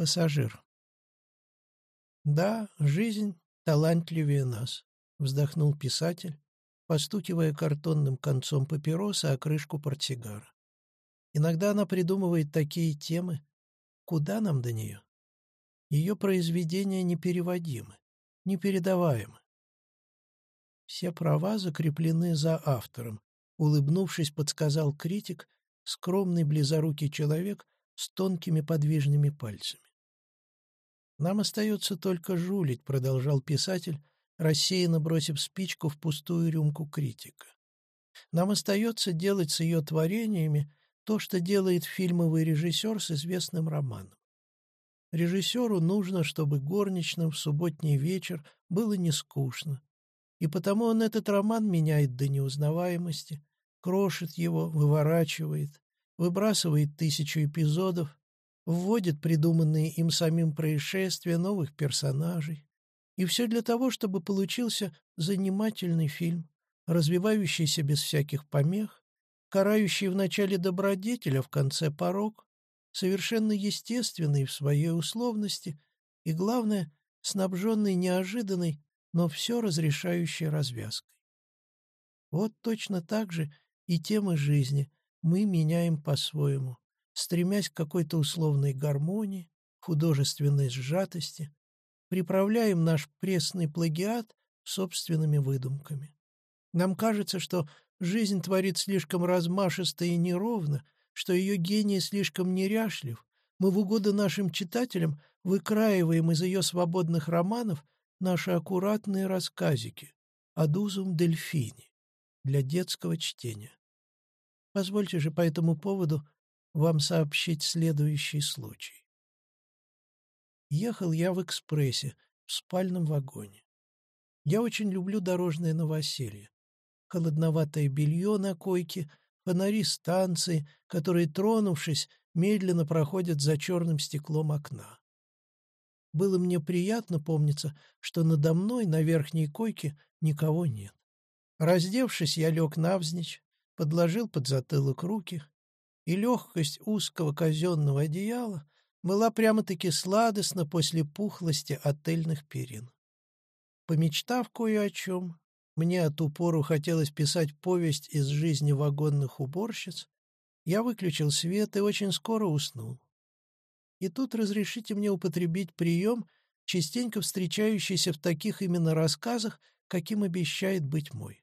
Пассажир. «Да, жизнь талантливее нас», — вздохнул писатель, постукивая картонным концом папироса о крышку портсигара. «Иногда она придумывает такие темы. Куда нам до нее? Ее произведения непереводимы, непередаваемы. Все права закреплены за автором, улыбнувшись, подсказал критик, скромный близорукий человек с тонкими подвижными пальцами. «Нам остается только жулить», — продолжал писатель, рассеянно бросив спичку в пустую рюмку критика. «Нам остается делать с ее творениями то, что делает фильмовый режиссер с известным романом. Режиссеру нужно, чтобы горничным в субботний вечер было не скучно, и потому он этот роман меняет до неузнаваемости, крошит его, выворачивает, выбрасывает тысячу эпизодов, вводит придуманные им самим происшествия новых персонажей. И все для того, чтобы получился занимательный фильм, развивающийся без всяких помех, карающий в начале добродетеля, в конце порог, совершенно естественный в своей условности и, главное, снабженный неожиданной, но все разрешающей развязкой. Вот точно так же и темы жизни мы меняем по-своему, стремясь к какой-то условной гармонии, художественной сжатости, приправляем наш пресный плагиат собственными выдумками. Нам кажется, что жизнь творит слишком размашисто и неровно, что ее гений слишком неряшлив. Мы в угоду нашим читателям выкраиваем из ее свободных романов наши аккуратные рассказики «Адузум дельфини» для детского чтения. Позвольте же по этому поводу вам сообщить следующий случай. Ехал я в экспрессе, в спальном вагоне. Я очень люблю дорожное новоселье. Холодноватое белье на койке, фонари станции, которые, тронувшись, медленно проходят за черным стеклом окна. Было мне приятно помниться, что надо мной на верхней койке никого нет. Раздевшись, я лег навзничь, подложил под затылок руки, и легкость узкого казенного одеяла была прямо-таки сладостна после пухлости отельных перин. Помечтав кое о чем, мне от упору хотелось писать повесть из жизни вагонных уборщиц, я выключил свет и очень скоро уснул. И тут разрешите мне употребить прием, частенько встречающийся в таких именно рассказах, каким обещает быть мой.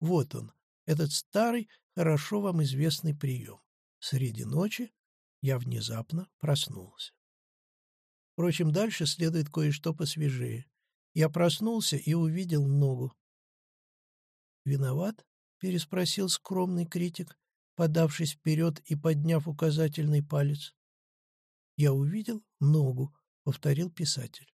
Вот он, этот старый, хорошо вам известный прием. Среди ночи я внезапно проснулся. Впрочем, дальше следует кое-что посвежее. Я проснулся и увидел ногу. «Виноват?» — переспросил скромный критик, подавшись вперед и подняв указательный палец. «Я увидел ногу», — повторил писатель.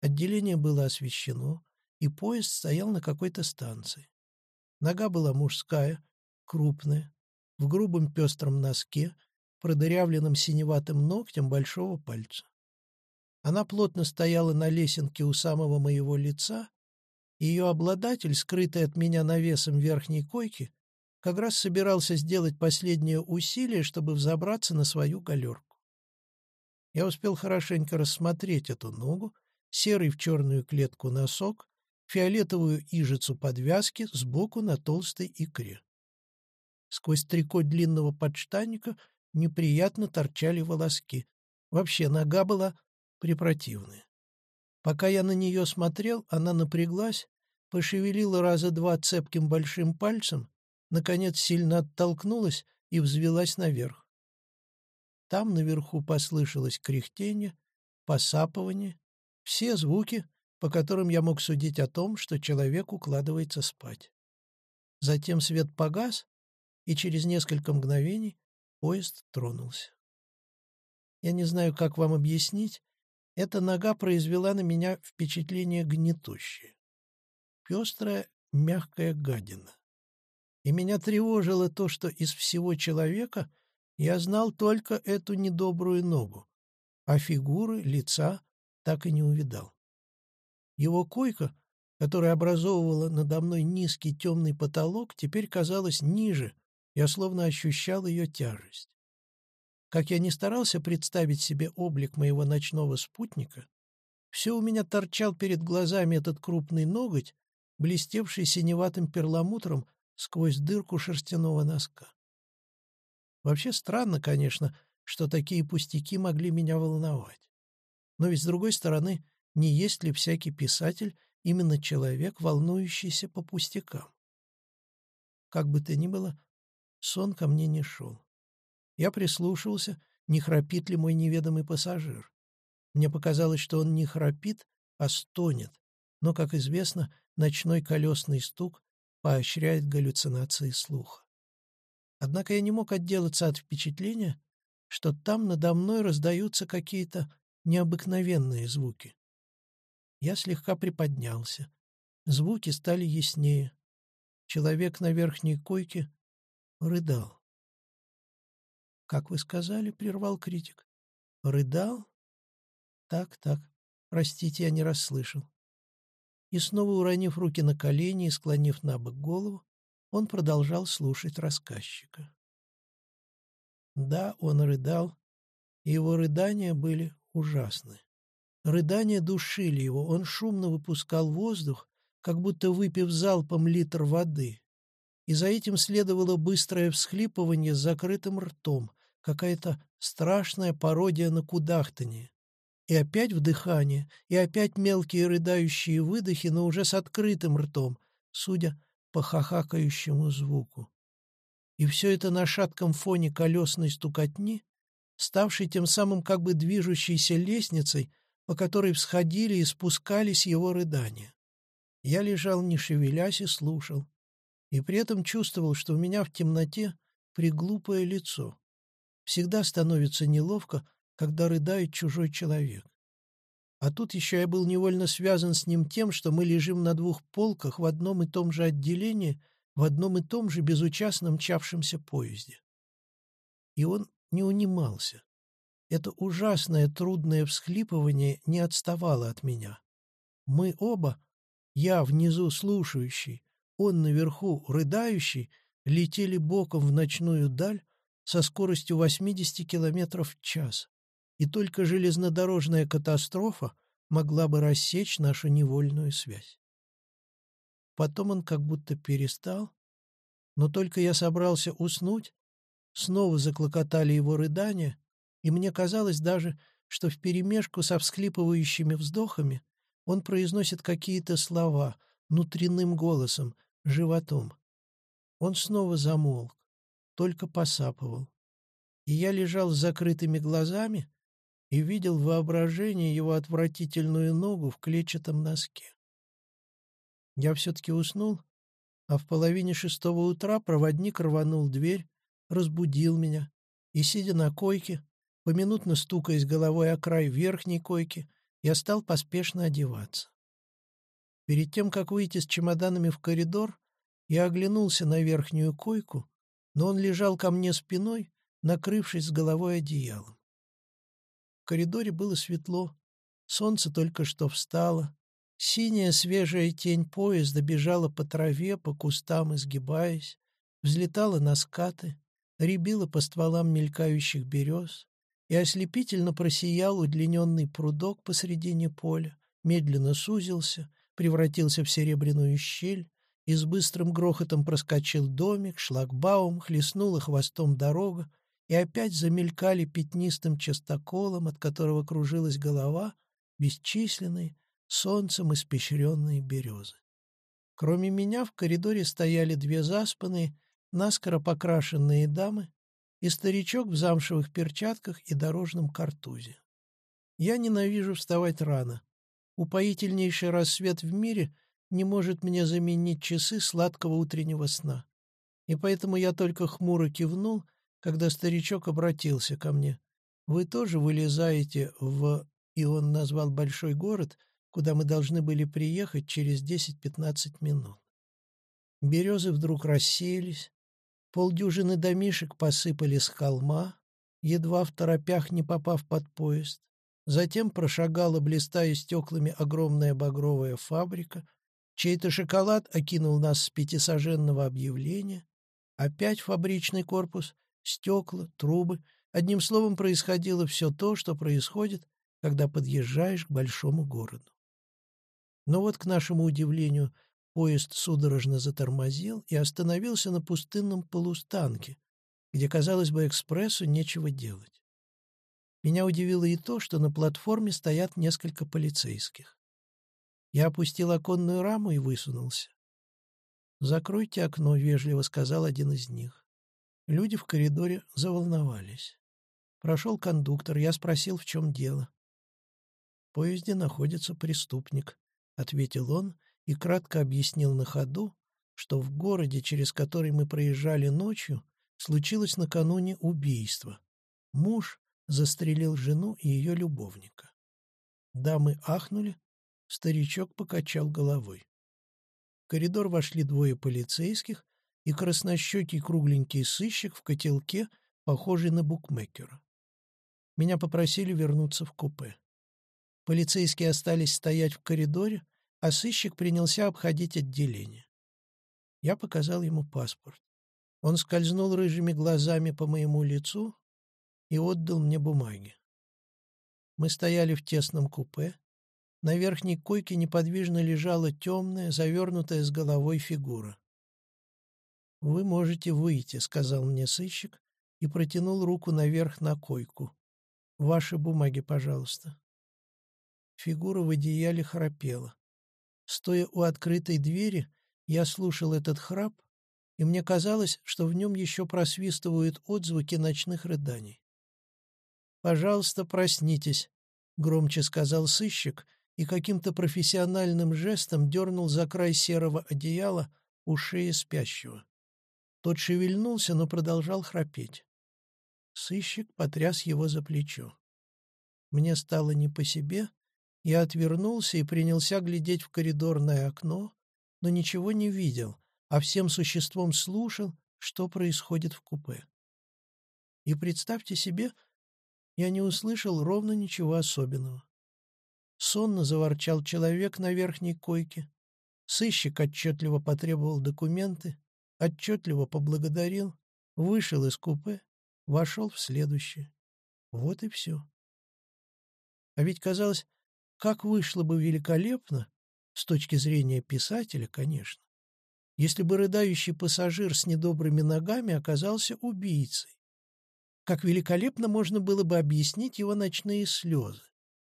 Отделение было освещено, и поезд стоял на какой-то станции. Нога была мужская, крупная, в грубом пестром носке, продырявленном синеватым ногтем большого пальца. Она плотно стояла на лесенке у самого моего лица, и ее обладатель, скрытый от меня навесом верхней койки, как раз собирался сделать последнее усилие, чтобы взобраться на свою галерку. Я успел хорошенько рассмотреть эту ногу, серый в черную клетку носок, фиолетовую ижицу подвязки сбоку на толстой икре. Сквозь трико длинного подштанника неприятно торчали волоски. Вообще нога была препротивная. Пока я на нее смотрел, она напряглась, пошевелила раза два цепким большим пальцем, наконец сильно оттолкнулась и взвелась наверх. Там наверху послышалось кряхтение, посапывание, все звуки, по которым я мог судить о том, что человек укладывается спать. Затем свет погас, и через несколько мгновений поезд тронулся. Я не знаю, как вам объяснить, эта нога произвела на меня впечатление гнетущее. Пестрая, мягкая гадина. И меня тревожило то, что из всего человека я знал только эту недобрую ногу, а фигуры, лица так и не увидал. Его койка, которая образовывала надо мной низкий темный потолок, теперь казалась ниже, я словно ощущал ее тяжесть. как я не старался представить себе облик моего ночного спутника, все у меня торчал перед глазами этот крупный ноготь, блестевший синеватым перламутром сквозь дырку шерстяного носка. Вообще странно, конечно, что такие пустяки могли меня волновать. Но ведь, с другой стороны, не есть ли всякий писатель именно человек, волнующийся по пустякам? Как бы то ни было, сон ко мне не шел. Я прислушивался, не храпит ли мой неведомый пассажир. Мне показалось, что он не храпит, а стонет, но, как известно, ночной колесный стук поощряет галлюцинации слуха. Однако я не мог отделаться от впечатления, что там надо мной раздаются какие-то необыкновенные звуки. Я слегка приподнялся. Звуки стали яснее. Человек на верхней койке рыдал. «Как вы сказали?» — прервал критик. «Рыдал?» «Так, так. Простите, я не расслышал». И снова уронив руки на колени и склонив на бок голову, он продолжал слушать рассказчика. Да, он рыдал, и его рыдания были ужасны. Рыдания душили его, он шумно выпускал воздух, как будто выпив залпом литр воды. И за этим следовало быстрое всхлипывание с закрытым ртом, какая-то страшная пародия на кудахтанье. И опять вдыхание, и опять мелкие рыдающие выдохи, но уже с открытым ртом, судя по хахакающему звуку. И все это на шатком фоне колесной стукотни, ставшей тем самым как бы движущейся лестницей, по которой всходили и спускались его рыдания. Я лежал, не шевелясь, и слушал, и при этом чувствовал, что у меня в темноте приглупое лицо. Всегда становится неловко, когда рыдает чужой человек. А тут еще я был невольно связан с ним тем, что мы лежим на двух полках в одном и том же отделении, в одном и том же безучастно мчавшемся поезде. И он не унимался. Это ужасное трудное всхлипывание не отставало от меня. Мы оба, я внизу слушающий, он наверху рыдающий, летели боком в ночную даль со скоростью 80 км в час и только железнодорожная катастрофа могла бы рассечь нашу невольную связь. Потом он как будто перестал, но только я собрался уснуть, снова заклокотали его рыдания, и мне казалось даже, что вперемешку со всхлипывающими вздохами он произносит какие-то слова внутренним голосом, животом. Он снова замолк, только посапывал. И я лежал с закрытыми глазами, и видел в воображении его отвратительную ногу в клетчатом носке. Я все-таки уснул, а в половине шестого утра проводник рванул дверь, разбудил меня, и, сидя на койке, поминутно стукаясь головой о край верхней койки, я стал поспешно одеваться. Перед тем, как выйти с чемоданами в коридор, я оглянулся на верхнюю койку, но он лежал ко мне спиной, накрывшись с головой одеялом. Коридоре было светло, солнце только что встало, синяя свежая тень поезда бежала по траве, по кустам изгибаясь, взлетала на скаты, рябила по стволам мелькающих берез, и ослепительно просиял удлиненный прудок посредине поля, медленно сузился, превратился в серебряную щель, и с быстрым грохотом проскочил домик, шлагбаум, хлестнула хвостом дорога, и опять замелькали пятнистым частоколом, от которого кружилась голова, бесчисленные, солнцем испещренные березы. Кроме меня в коридоре стояли две заспанные, наскоро покрашенные дамы и старичок в замшевых перчатках и дорожном картузе. Я ненавижу вставать рано. Упоительнейший рассвет в мире не может мне заменить часы сладкого утреннего сна. И поэтому я только хмуро кивнул — когда старичок обратился ко мне. «Вы тоже вылезаете в...» И он назвал большой город, куда мы должны были приехать через 10-15 минут. Березы вдруг рассеялись, полдюжины домишек посыпали с холма, едва в торопях не попав под поезд. Затем прошагала, блистая стеклами, огромная багровая фабрика. Чей-то шоколад окинул нас с пятисоженного объявления. Опять фабричный корпус, Стекла, трубы, Одним словом, происходило все то, что происходит, когда подъезжаешь к большому городу. Но вот, к нашему удивлению, поезд судорожно затормозил и остановился на пустынном полустанке, где, казалось бы, экспрессу нечего делать. Меня удивило и то, что на платформе стоят несколько полицейских. Я опустил оконную раму и высунулся. «Закройте окно», — вежливо сказал один из них. Люди в коридоре заволновались. Прошел кондуктор, я спросил, в чем дело. «В поезде находится преступник», — ответил он и кратко объяснил на ходу, что в городе, через который мы проезжали ночью, случилось накануне убийство. Муж застрелил жену и ее любовника. Дамы ахнули, старичок покачал головой. В коридор вошли двое полицейских и краснощекий кругленький сыщик в котелке, похожий на букмекера. Меня попросили вернуться в купе. Полицейские остались стоять в коридоре, а сыщик принялся обходить отделение. Я показал ему паспорт. Он скользнул рыжими глазами по моему лицу и отдал мне бумаги. Мы стояли в тесном купе. На верхней койке неподвижно лежала темная, завернутая с головой фигура. «Вы можете выйти», — сказал мне сыщик и протянул руку наверх на койку. Ваши бумаги, пожалуйста. Фигура в одеяле храпела. Стоя у открытой двери, я слушал этот храп, и мне казалось, что в нем еще просвистывают отзвуки ночных рыданий. «Пожалуйста, проснитесь», — громче сказал сыщик и каким-то профессиональным жестом дернул за край серого одеяла у шеи спящего. Тот шевельнулся, но продолжал храпеть. Сыщик потряс его за плечо. Мне стало не по себе, я отвернулся и принялся глядеть в коридорное окно, но ничего не видел, а всем существом слушал, что происходит в купе. И представьте себе, я не услышал ровно ничего особенного. Сонно заворчал человек на верхней койке. Сыщик отчетливо потребовал документы, отчетливо поблагодарил, вышел из купе вошел в следующее. Вот и все. А ведь казалось, как вышло бы великолепно, с точки зрения писателя, конечно, если бы рыдающий пассажир с недобрыми ногами оказался убийцей. Как великолепно можно было бы объяснить его ночные слезы.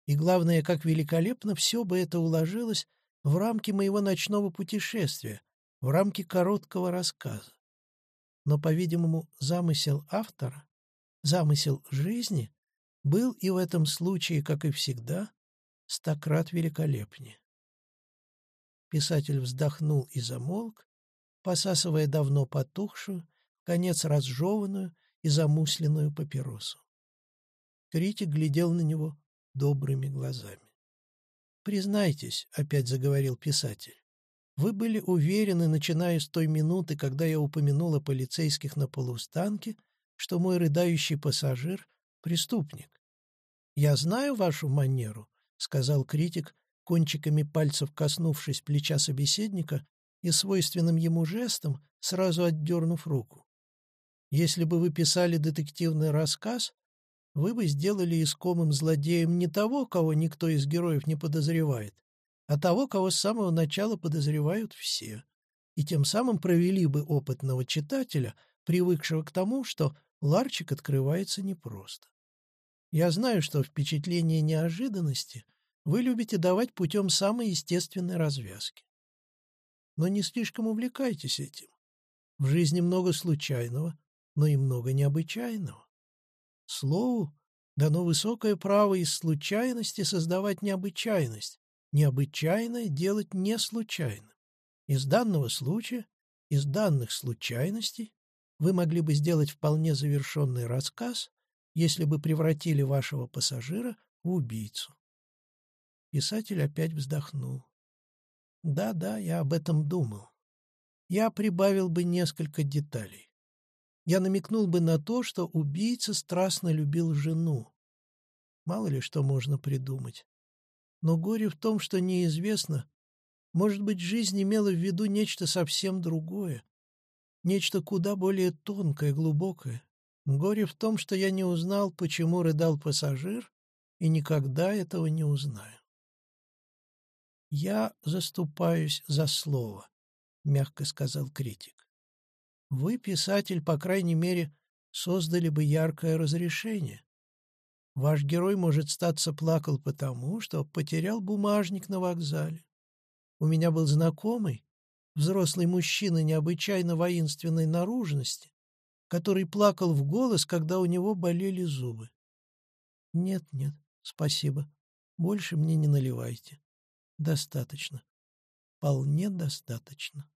И главное, как великолепно все бы это уложилось в рамки моего ночного путешествия, в рамки короткого рассказа. Но, по-видимому, замысел автора Замысел жизни был и в этом случае, как и всегда, стократ великолепнее. Писатель вздохнул и замолк, посасывая давно потухшую, конец разжеванную и замусленную папиросу. Критик глядел на него добрыми глазами. «Признайтесь», — опять заговорил писатель, — «вы были уверены, начиная с той минуты, когда я упомянул о полицейских на полустанке, что мой рыдающий пассажир — преступник. «Я знаю вашу манеру», — сказал критик, кончиками пальцев коснувшись плеча собеседника и свойственным ему жестом сразу отдернув руку. «Если бы вы писали детективный рассказ, вы бы сделали искомым злодеем не того, кого никто из героев не подозревает, а того, кого с самого начала подозревают все, и тем самым провели бы опытного читателя, привыкшего к тому, что ларчик открывается непросто. Я знаю, что впечатление неожиданности вы любите давать путем самой естественной развязки. Но не слишком увлекайтесь этим. В жизни много случайного, но и много необычайного. Слову дано высокое право из случайности создавать необычайность, необычайное делать не случайным. Из данного случая, из данных случайностей вы могли бы сделать вполне завершенный рассказ, если бы превратили вашего пассажира в убийцу. Писатель опять вздохнул. Да-да, я об этом думал. Я прибавил бы несколько деталей. Я намекнул бы на то, что убийца страстно любил жену. Мало ли что можно придумать. Но горе в том, что неизвестно, может быть, жизнь имела в виду нечто совсем другое, нечто куда более тонкое, глубокое. Горе в том, что я не узнал, почему рыдал пассажир, и никогда этого не узнаю. «Я заступаюсь за слово», — мягко сказал критик. «Вы, писатель, по крайней мере, создали бы яркое разрешение. Ваш герой, может, статься плакал потому, что потерял бумажник на вокзале. У меня был знакомый, взрослый мужчина необычайно воинственной наружности, который плакал в голос, когда у него болели зубы. Нет, нет, спасибо. Больше мне не наливайте. Достаточно. Вполне достаточно.